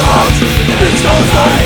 heart It's all life